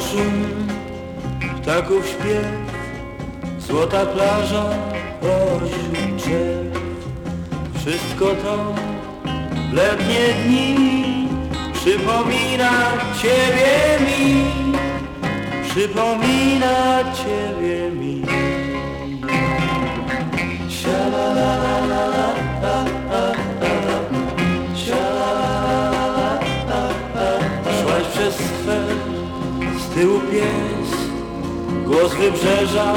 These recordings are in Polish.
szum, ptaków śpiew, złota plaża pośród drzew. Wszystko to w letnie dni przypomina Ciebie mi, przypomina Ciebie mi. Szłaś tyłu pies, głos wybrzeża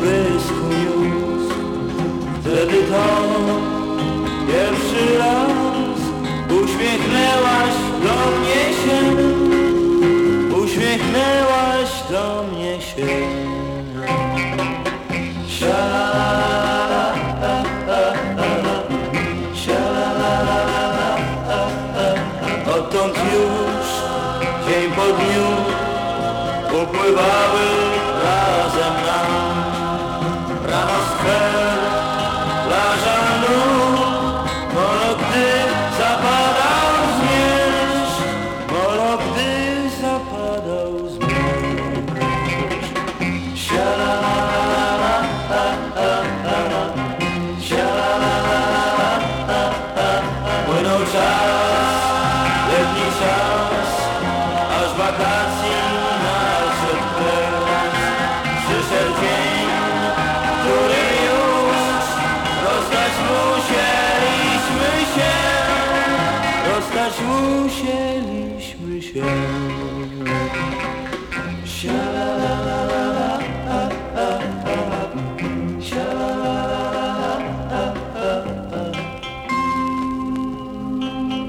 w. Wtedy to pierwszy raz uśmiechnęłaś do mnie się, uśmiechnęłaś do mnie się. Odtąd już dzień po dniu upływały razem nam Rano skwer, plaża nóg Molo gdy zapadał zmierzch Molo gdy zapadał zmierzch Siala, Płynął czas, rozstać musieliśmy się, rozstać musieliśmy się. Siala,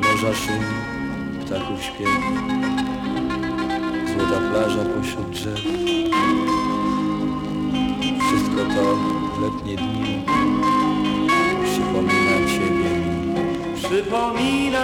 Morza szum, ptaków śpiew. Złota plaża pośród drzew. Wszystko to w letnie dni Pomina